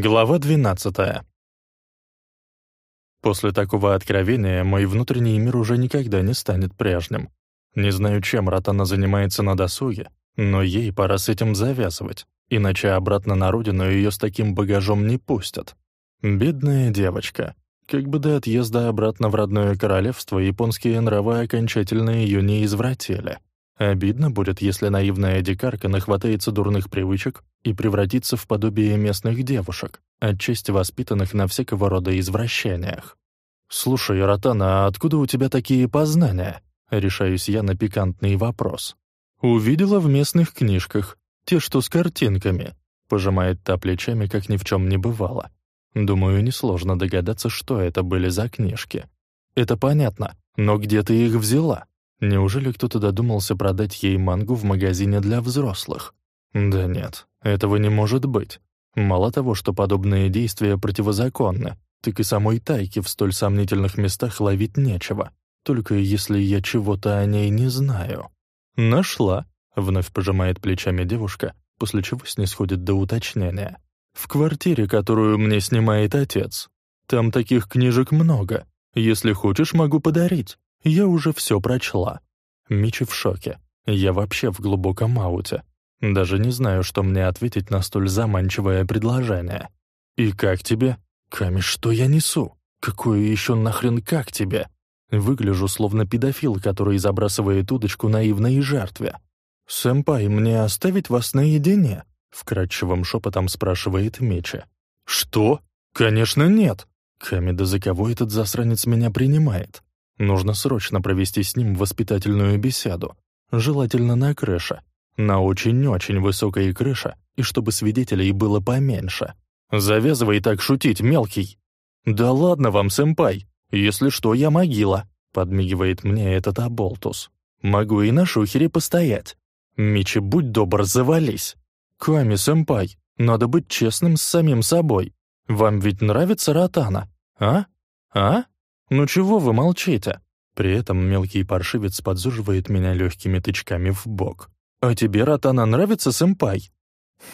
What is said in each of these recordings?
Глава 12. После такого откровения мой внутренний мир уже никогда не станет прежним. Не знаю, чем Ротана занимается на досуге, но ей пора с этим завязывать, иначе обратно на родину ее с таким багажом не пустят. Бедная девочка. Как бы до отъезда обратно в родное королевство японские нравы окончательно ее не извратили. Обидно будет, если наивная дикарка нахватается дурных привычек и превратится в подобие местных девушек, отчасти воспитанных на всякого рода извращениях. «Слушай, Ротана, а откуда у тебя такие познания?» Решаюсь я на пикантный вопрос. «Увидела в местных книжках, те, что с картинками», пожимает та плечами, как ни в чем не бывало. Думаю, несложно догадаться, что это были за книжки. Это понятно, но где ты их взяла? Неужели кто-то додумался продать ей мангу в магазине для взрослых? Да нет, этого не может быть. Мало того, что подобные действия противозаконны, так и самой Тайке в столь сомнительных местах ловить нечего. Только если я чего-то о ней не знаю. «Нашла», — вновь пожимает плечами девушка, после чего снисходит до уточнения. «В квартире, которую мне снимает отец. Там таких книжек много. Если хочешь, могу подарить. Я уже все прочла. Мичи в шоке. Я вообще в глубоком ауте. Даже не знаю, что мне ответить на столь заманчивое предложение. «И как тебе?» «Ками, что я несу? Какое еще нахрен как тебе?» Выгляжу словно педофил, который забрасывает удочку наивной жертве. «Сэмпай, мне оставить вас наедине?» — вкрадчивым шепотом спрашивает Меча. «Что? Конечно, нет!» Ками, да за кого этот засранец меня принимает? Нужно срочно провести с ним воспитательную беседу, желательно на крыше, на очень-очень высокой крыше, и чтобы свидетелей было поменьше. Завязывай так шутить, мелкий. Да ладно вам, сэмпай, если что, я могила, подмигивает мне этот оболтус. Могу и на шухере постоять. Мичи, будь добр, завались. Ками, сэмпай, надо быть честным с самим собой. Вам ведь нравится Ротана, а? А? «Ну чего вы молчите?» При этом мелкий паршивец подзуживает меня легкими тычками в бок. «А тебе, Ротана, нравится сэмпай?»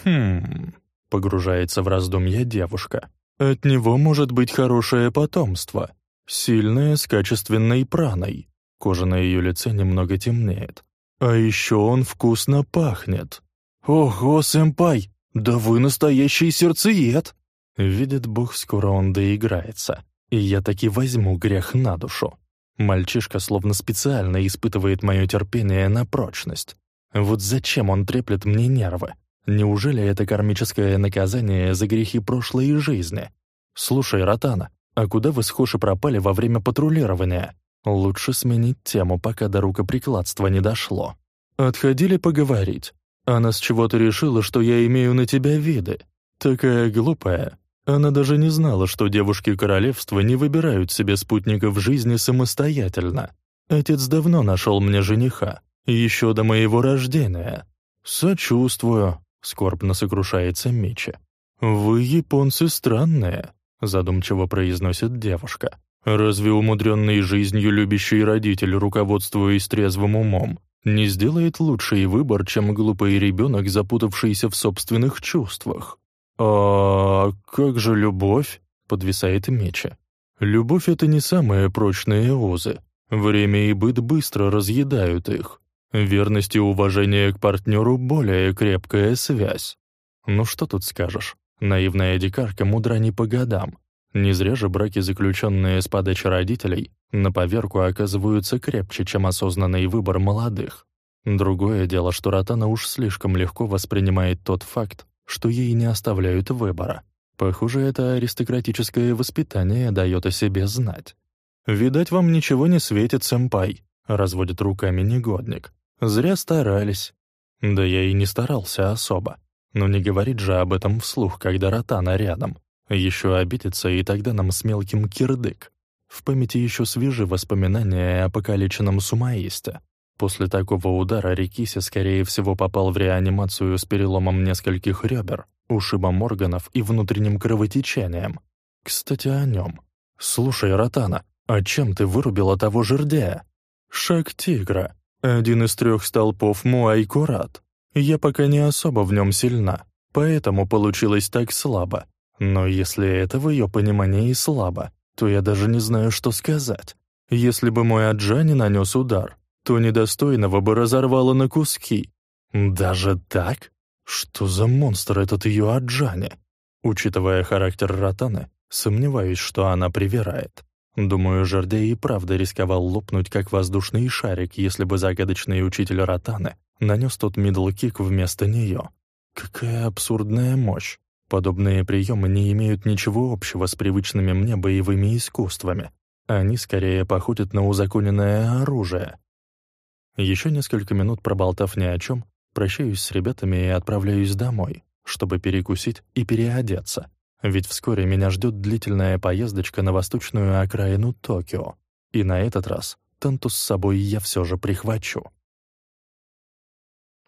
«Хм...» — погружается в раздумья девушка. «От него может быть хорошее потомство. Сильное, с качественной праной. Кожа на ее лице немного темнеет. А еще он вкусно пахнет. Ого, сэмпай, да вы настоящий сердцеед!» Видит бог, скоро он доиграется. И я таки возьму грех на душу. Мальчишка словно специально испытывает мое терпение на прочность. Вот зачем он треплет мне нервы? Неужели это кармическое наказание за грехи прошлой жизни? Слушай, Ротана, а куда вы с Хоши пропали во время патрулирования? Лучше сменить тему, пока до рукоприкладства не дошло. Отходили поговорить. Она с чего-то решила, что я имею на тебя виды. Такая глупая. Она даже не знала, что девушки королевства не выбирают себе спутников жизни самостоятельно. Отец давно нашел мне жениха, еще до моего рождения. «Сочувствую», — скорбно сокрушается Мичи. «Вы, японцы, странные», — задумчиво произносит девушка. «Разве умудренный жизнью любящий родитель, руководствуясь трезвым умом, не сделает лучший выбор, чем глупый ребенок, запутавшийся в собственных чувствах? «А как же любовь?» — подвисает Меча. «Любовь — это не самые прочные узы. Время и быт быстро разъедают их. Верность и уважение к партнеру — более крепкая связь. Ну что тут скажешь? Наивная дикарка мудра не по годам. Не зря же браки, заключенные с подачи родителей, на поверку оказываются крепче, чем осознанный выбор молодых. Другое дело, что Ротана уж слишком легко воспринимает тот факт, что ей не оставляют выбора. Похоже, это аристократическое воспитание дает о себе знать. «Видать, вам ничего не светит, сэмпай», — разводит руками негодник. «Зря старались». Да я и не старался особо. Но не говорить же об этом вслух, когда Ротана рядом. Еще обидится, и тогда нам с мелким кирдык. В памяти еще свежи воспоминания о покалеченном сумаисте. После такого удара Рикиси, скорее всего, попал в реанимацию с переломом нескольких ребер, ушибом органов и внутренним кровотечением. Кстати, о нем. «Слушай, Ротана, а чем ты вырубила того жердяя?» «Шаг тигра. Один из трех столпов Муайкурат. Я пока не особо в нем сильна, поэтому получилось так слабо. Но если это в ее понимании слабо, то я даже не знаю, что сказать. Если бы мой Аджа не нанес удар, то недостойного бы разорвало на куски. Даже так? Что за монстр этот ее Аджани? Учитывая характер Ротаны, сомневаюсь, что она привирает. Думаю, Жердей и правда рисковал лопнуть, как воздушный шарик, если бы загадочный учитель Ротаны нанес тот мидл-кик вместо нее. Какая абсурдная мощь! Подобные приемы не имеют ничего общего с привычными мне боевыми искусствами. Они скорее походят на узаконенное оружие. Еще несколько минут проболтав ни о чем, прощаюсь с ребятами и отправляюсь домой, чтобы перекусить и переодеться. Ведь вскоре меня ждет длительная поездочка на восточную окраину Токио. И на этот раз Танту с собой я все же прихвачу.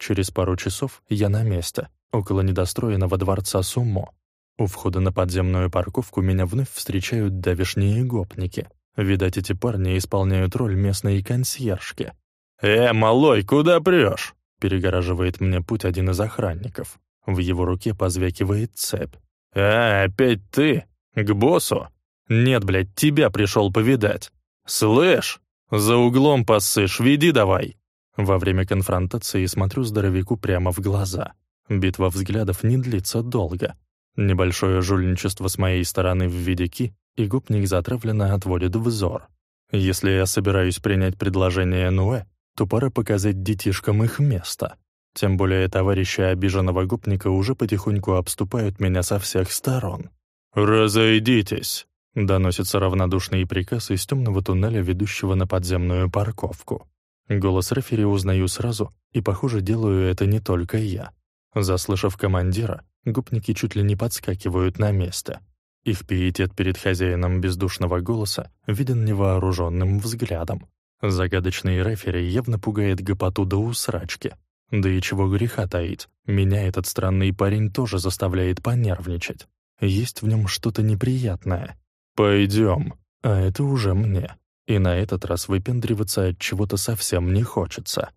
Через пару часов я на месте, около недостроенного дворца Сумо. У входа на подземную парковку меня вновь встречают давишние гопники. Видать, эти парни исполняют роль местной консьержки. «Э, малой, куда прешь?» Перегораживает мне путь один из охранников. В его руке позвякивает цепь. «А, опять ты? К боссу? Нет, блядь, тебя пришел повидать. Слышь, за углом поссышь, веди давай!» Во время конфронтации смотрю здоровяку прямо в глаза. Битва взглядов не длится долго. Небольшое жульничество с моей стороны в виде ки, и гопник затравленно отводит взор. Если я собираюсь принять предложение Нуэ, то пора показать детишкам их место. Тем более товарищи обиженного гопника уже потихоньку обступают меня со всех сторон. «Разойдитесь!» — доносится равнодушный приказ из темного туннеля, ведущего на подземную парковку. Голос рефери узнаю сразу, и, похоже, делаю это не только я. Заслышав командира, гопники чуть ли не подскакивают на место. Их пиетет перед хозяином бездушного голоса виден невооруженным взглядом. Загадочный рефери явно пугает гопоту до усрачки. Да и чего греха таить, меня этот странный парень тоже заставляет понервничать. Есть в нем что-то неприятное. «Пойдем», а это уже мне. И на этот раз выпендриваться от чего-то совсем не хочется.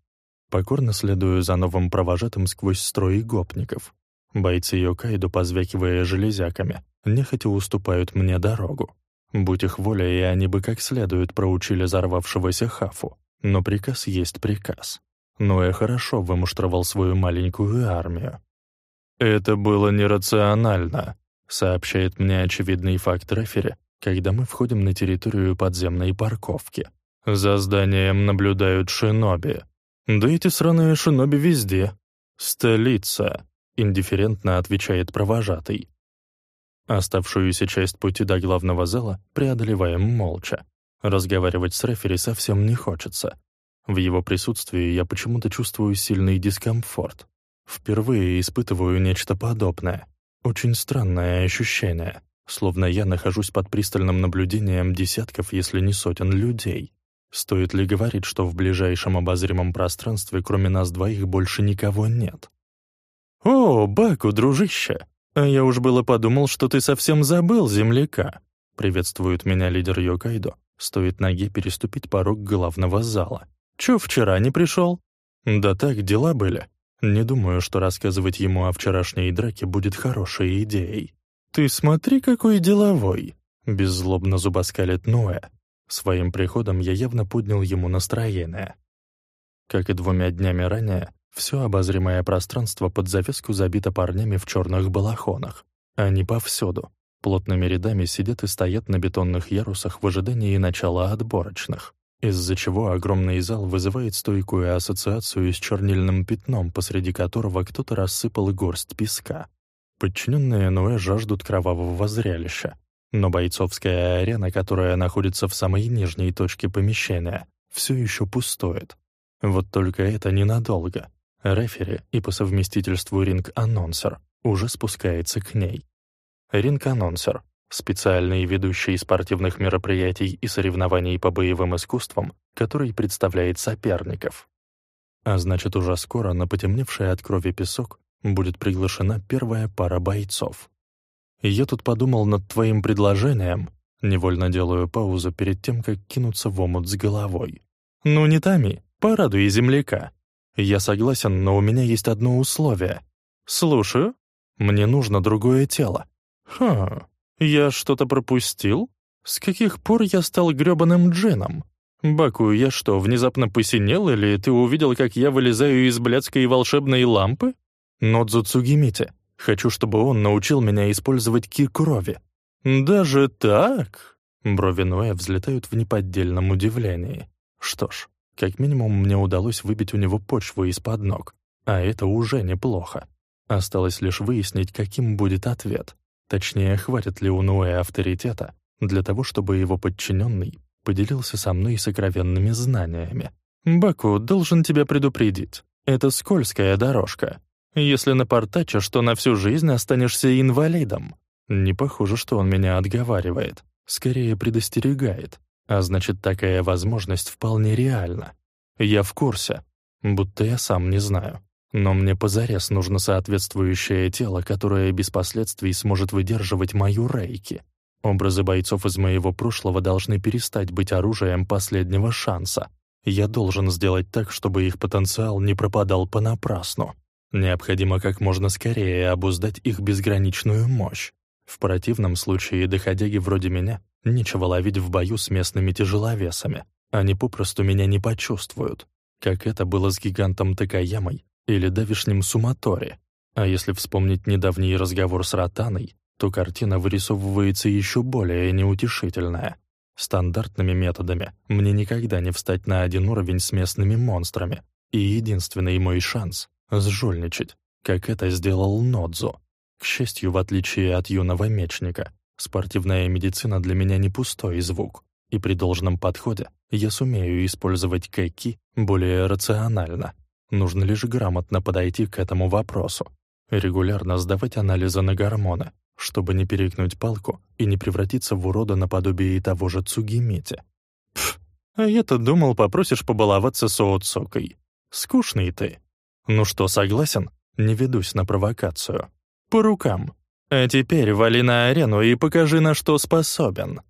Покорно следую за новым провожатым сквозь строи гопников. Бойцы Йокайду, позвякивая железяками, нехотя уступают мне дорогу. Будь их воля, и они бы как следует проучили взорвавшегося Хафу. Но приказ есть приказ. Но я хорошо вымуштровал свою маленькую армию. «Это было нерационально», — сообщает мне очевидный факт рефери, когда мы входим на территорию подземной парковки. За зданием наблюдают шиноби. «Да эти сраные шиноби везде. Столица», — индифферентно отвечает провожатый. Оставшуюся часть пути до главного зала преодолеваем молча. Разговаривать с рефери совсем не хочется. В его присутствии я почему-то чувствую сильный дискомфорт. Впервые испытываю нечто подобное. Очень странное ощущение, словно я нахожусь под пристальным наблюдением десятков, если не сотен людей. Стоит ли говорить, что в ближайшем обозримом пространстве кроме нас двоих больше никого нет? «О, Баку, дружище! А я уж было подумал, что ты совсем забыл земляка!» Приветствует меня лидер Йокайдо. Стоит ноге переступить порог главного зала. «Чё, вчера не пришел?» «Да так, дела были. Не думаю, что рассказывать ему о вчерашней драке будет хорошей идеей». «Ты смотри, какой деловой!» Беззлобно зубоскалит Ноэ, Своим приходом я явно поднял ему настроение. Как и двумя днями ранее, все обозримое пространство под завеску забито парнями в черных балахонах. Они повсюду. Плотными рядами сидят и стоят на бетонных ярусах в ожидании начала отборочных, из-за чего огромный зал вызывает стойкую ассоциацию с чернильным пятном, посреди которого кто-то рассыпал горсть песка. Подчиненные Ноэ жаждут кровавого зрелища, но бойцовская арена, которая находится в самой нижней точке помещения, все еще пустует. Вот только это ненадолго. Рефери и по совместительству ринг-анонсер уже спускается к ней. Ринг-анонсер — специальный ведущий спортивных мероприятий и соревнований по боевым искусствам, который представляет соперников. А значит, уже скоро на потемневший от крови песок будет приглашена первая пара бойцов. Я тут подумал над твоим предложением, невольно делаю паузу перед тем, как кинуться в омут с головой. Ну не томи, порадуй земляка. Я согласен, но у меня есть одно условие. Слушаю. Мне нужно другое тело. Ха, я что-то пропустил? С каких пор я стал грёбаным джином? Баку, я что, внезапно посинел, или ты увидел, как я вылезаю из блядской волшебной лампы? Нодзу Цугимите, хочу, чтобы он научил меня использовать ки. Даже так? Брови Ноэ взлетают в неподдельном удивлении. Что ж, как минимум мне удалось выбить у него почву из-под ног, а это уже неплохо. Осталось лишь выяснить, каким будет ответ. Точнее, хватит ли у Ноэ авторитета для того, чтобы его подчиненный поделился со мной сокровенными знаниями. «Баку, должен тебя предупредить. Это скользкая дорожка. Если напортачишь, то на всю жизнь останешься инвалидом». Не похоже, что он меня отговаривает. Скорее предостерегает. А значит, такая возможность вполне реальна. Я в курсе. Будто я сам не знаю. Но мне позарез нужно соответствующее тело, которое без последствий сможет выдерживать мою рейки. Образы бойцов из моего прошлого должны перестать быть оружием последнего шанса. Я должен сделать так, чтобы их потенциал не пропадал понапрасну. Необходимо как можно скорее обуздать их безграничную мощь. В противном случае доходяги вроде меня нечего ловить в бою с местными тяжеловесами. Они попросту меня не почувствуют, как это было с гигантом Такаямой или давишним Суматори. А если вспомнить недавний разговор с Ротаной, то картина вырисовывается еще более неутешительная. Стандартными методами мне никогда не встать на один уровень с местными монстрами, и единственный мой шанс — сжульничать, как это сделал Нодзу. К счастью, в отличие от юного мечника, спортивная медицина для меня не пустой звук, и при должном подходе я сумею использовать кэки более рационально. Нужно лишь грамотно подойти к этому вопросу. Регулярно сдавать анализы на гормоны, чтобы не перекнуть палку и не превратиться в урода наподобие того же Цугимити. Пф, а я-то думал, попросишь побаловаться с Оуцокой. Скучный ты. Ну что, согласен? Не ведусь на провокацию. По рукам. А теперь вали на арену и покажи, на что способен.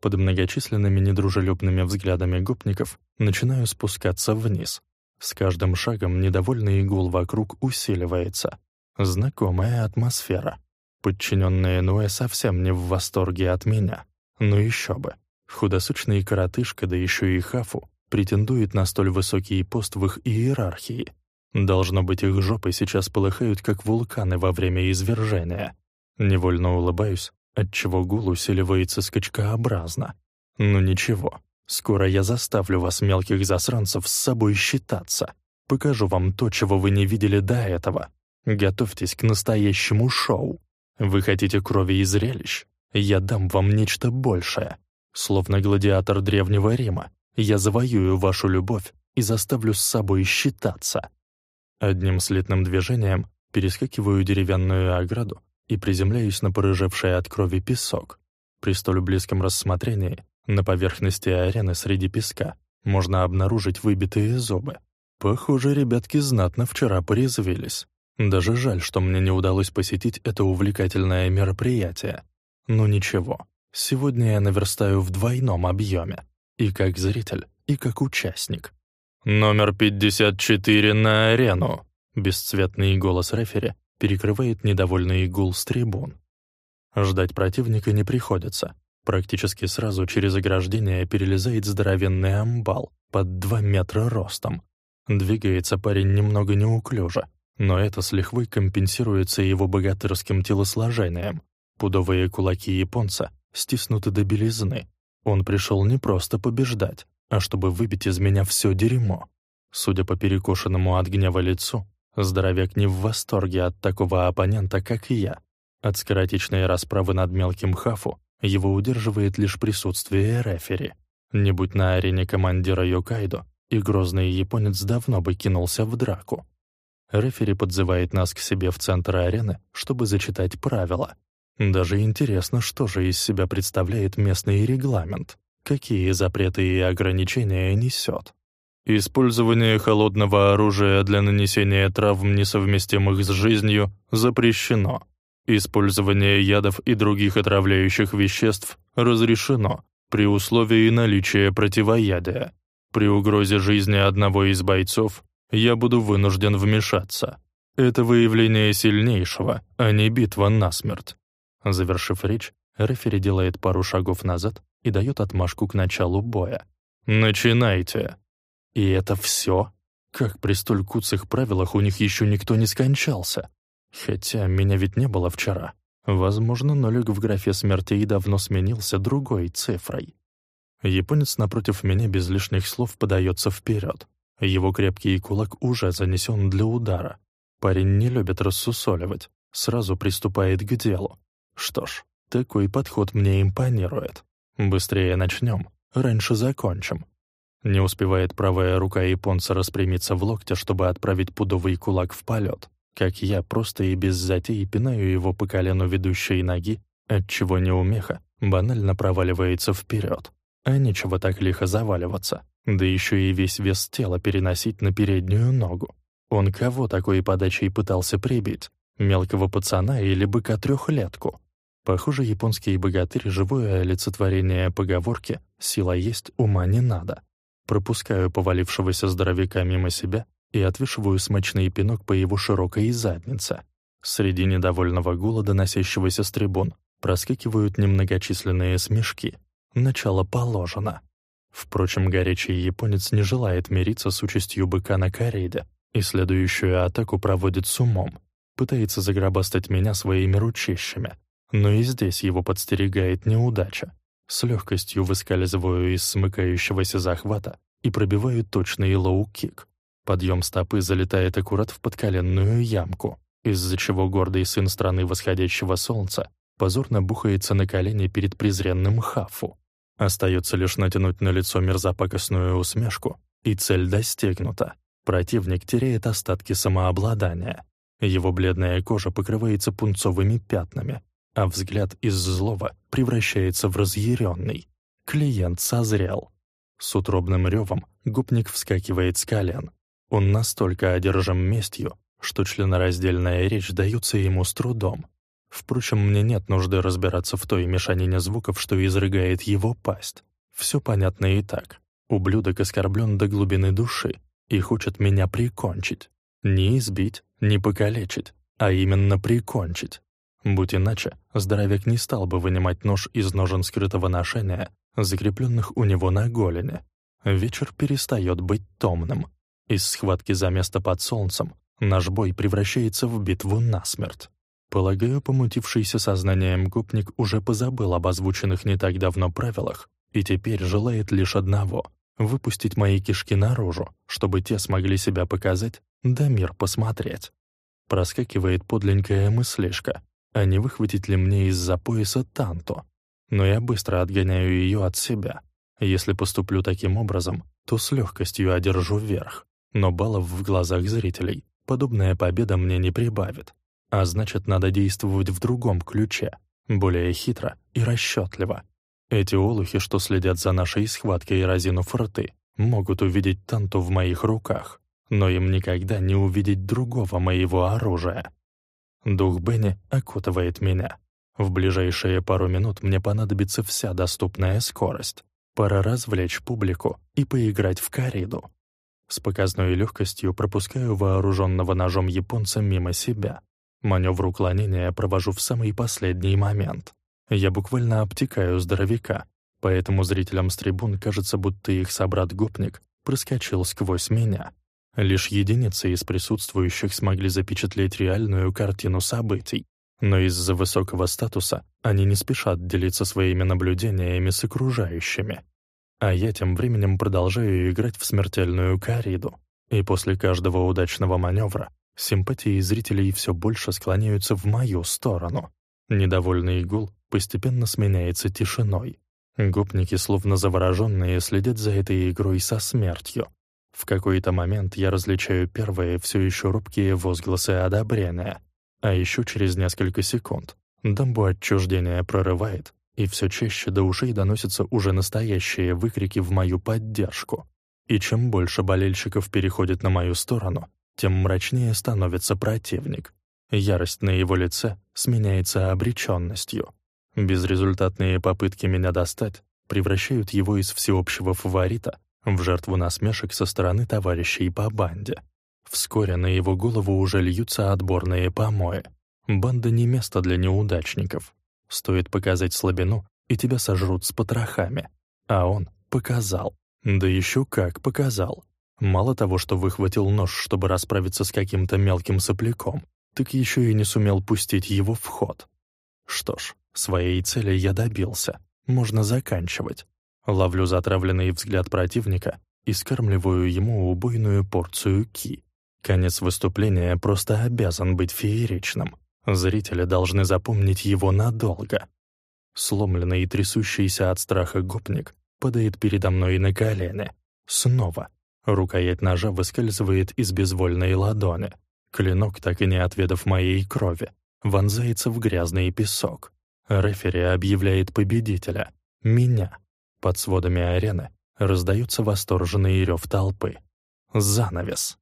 Под многочисленными недружелюбными взглядами гопников начинаю спускаться вниз. С каждым шагом недовольный игул вокруг усиливается. Знакомая атмосфера. Подчиненные Нуэ совсем не в восторге от меня. Ну еще бы. Худосочный коротышка, да еще и Хафу, претендует на столь высокий пост в их иерархии. Должно быть, их жопы сейчас полыхают, как вулканы во время извержения. Невольно улыбаюсь, отчего гул усиливается скачкообразно. Ну ничего, скоро я заставлю вас, мелких засранцев, с собой считаться. Покажу вам то, чего вы не видели до этого. Готовьтесь к настоящему шоу. Вы хотите крови и зрелищ? Я дам вам нечто большее. Словно гладиатор Древнего Рима, я завоюю вашу любовь и заставлю с собой считаться. Одним слитным движением перескакиваю деревянную ограду и приземляюсь на порыжевший от крови песок. При столь близком рассмотрении на поверхности арены среди песка можно обнаружить выбитые зубы. Похоже, ребятки знатно вчера порезвились. Даже жаль, что мне не удалось посетить это увлекательное мероприятие. Но ничего, сегодня я наверстаю в двойном объеме. И как зритель, и как участник. «Номер 54 на арену!» Бесцветный голос рефери перекрывает недовольный гул с трибун. Ждать противника не приходится. Практически сразу через ограждение перелезает здоровенный амбал под 2 метра ростом. Двигается парень немного неуклюже, но это с лихвой компенсируется его богатырским телосложением. Пудовые кулаки японца стиснуты до белизны. Он пришел не просто побеждать, а чтобы выбить из меня все дерьмо. Судя по перекошенному от гнева лицу, здоровяк не в восторге от такого оппонента, как и я. От скоротечной расправы над мелким хафу его удерживает лишь присутствие рефери. Не будь на арене командира Йокайдо, и грозный японец давно бы кинулся в драку. Рефери подзывает нас к себе в центр арены, чтобы зачитать правила. Даже интересно, что же из себя представляет местный регламент, какие запреты и ограничения несет. Использование холодного оружия для нанесения травм, несовместимых с жизнью, запрещено. Использование ядов и других отравляющих веществ разрешено при условии наличия противоядия. При угрозе жизни одного из бойцов я буду вынужден вмешаться. Это выявление сильнейшего, а не битва насмерть. Завершив речь, рефери делает пару шагов назад и дает отмашку к началу боя. «Начинайте!» И это все? Как при столь куцых правилах у них еще никто не скончался? Хотя меня ведь не было вчера. Возможно, нолик в графе смертей давно сменился другой цифрой. Японец напротив меня без лишних слов подается вперед. Его крепкий кулак уже занесен для удара. Парень не любит рассусоливать, сразу приступает к делу. Что ж, такой подход мне импонирует. Быстрее начнем, раньше закончим. Не успевает правая рука японца распрямиться в локте, чтобы отправить пудовый кулак в полет, как я просто и без затей пинаю его по колену ведущей ноги, отчего неумеха банально проваливается вперед. А нечего так лихо заваливаться, да еще и весь вес тела переносить на переднюю ногу. Он кого такой подачей пытался прибить? Мелкого пацана или быка-трехлетку? Похоже, японский богатырь — живое олицетворение поговорки «сила есть, ума не надо». Пропускаю повалившегося здоровяка мимо себя и отвешиваю смачный пинок по его широкой заднице. Среди недовольного гула, доносящегося с трибун, проскакивают немногочисленные смешки. Начало положено. Впрочем, горячий японец не желает мириться с участью быка на корриде и следующую атаку проводит с умом. Пытается загробастать меня своими ручищами. Но и здесь его подстерегает неудача. С легкостью выскальзываю из смыкающегося захвата и пробиваю точный лоу-кик. Подъем стопы залетает аккурат в подколенную ямку, из-за чего гордый сын страны восходящего солнца позорно бухается на колени перед презренным хафу. Остается лишь натянуть на лицо мерзопакостную усмешку, и цель достигнута. Противник теряет остатки самообладания. Его бледная кожа покрывается пунцовыми пятнами, а взгляд из злого превращается в разъяренный. Клиент созрел. С утробным ревом губник вскакивает с колен. Он настолько одержим местью, что членораздельная речь дается ему с трудом. Впрочем, мне нет нужды разбираться в той мешанине звуков, что изрыгает его пасть. Все понятно и так. Ублюдок оскорблен до глубины души и хочет меня прикончить. Не избить, не покалечить, а именно прикончить. Будь иначе, здоровяк не стал бы вынимать нож из ножен скрытого ношения, закрепленных у него на голени. Вечер перестает быть томным. Из схватки за место под солнцем наш бой превращается в битву насмерть. Полагаю, помутившийся сознанием гопник уже позабыл об озвученных не так давно правилах и теперь желает лишь одного — выпустить мои кишки наружу, чтобы те смогли себя показать, да мир посмотреть. Проскакивает подленькая мыслишка, а не выхватить ли мне из-за пояса танту. Но я быстро отгоняю ее от себя. Если поступлю таким образом, то с легкостью одержу верх. Но баллов в глазах зрителей подобная победа мне не прибавит. А значит, надо действовать в другом ключе, более хитро и расчетливо. Эти олухи, что следят за нашей схваткой и разинув рты, могут увидеть танту в моих руках, но им никогда не увидеть другого моего оружия. Дух Бенни окутывает меня. В ближайшие пару минут мне понадобится вся доступная скорость. Пора развлечь публику и поиграть в кориду. С показной легкостью пропускаю вооруженного ножом японца мимо себя. Маневр уклонения провожу в самый последний момент. Я буквально обтекаю здоровяка, поэтому зрителям с трибун кажется, будто их собрат-гопник проскочил сквозь меня. Лишь единицы из присутствующих смогли запечатлеть реальную картину событий, но из-за высокого статуса они не спешат делиться своими наблюдениями с окружающими. А я тем временем продолжаю играть в смертельную кориду, и после каждого удачного маневра симпатии зрителей все больше склоняются в мою сторону. Недовольный гул постепенно сменяется тишиной. Гопники, словно завороженные, следят за этой игрой со смертью, в какой-то момент я различаю первые все еще робкие возгласы одобрения, а еще через несколько секунд дамбу отчуждения прорывает, и все чаще до ушей доносятся уже настоящие выкрики в мою поддержку. И чем больше болельщиков переходит на мою сторону, тем мрачнее становится противник. Ярость на его лице сменяется обреченностью. Безрезультатные попытки меня достать превращают его из всеобщего фаворита в жертву насмешек со стороны товарищей по банде. Вскоре на его голову уже льются отборные помои. Банда не место для неудачников. Стоит показать слабину, и тебя сожрут с потрохами. А он показал. Да еще как показал. Мало того, что выхватил нож, чтобы расправиться с каким-то мелким сопляком, так еще и не сумел пустить его в ход. Что ж, своей цели я добился. Можно заканчивать. Ловлю затравленный взгляд противника и скармливаю ему убойную порцию ки. Конец выступления просто обязан быть фееричным. Зрители должны запомнить его надолго. Сломленный и трясущийся от страха гопник падает передо мной на колени. Снова. Рукоять ножа выскальзывает из безвольной ладони. Клинок, так и не отведав моей крови, вонзается в грязный песок. Рефери объявляет победителя. Меня. Под сводами арены раздается восторженный рев толпы. Занавес.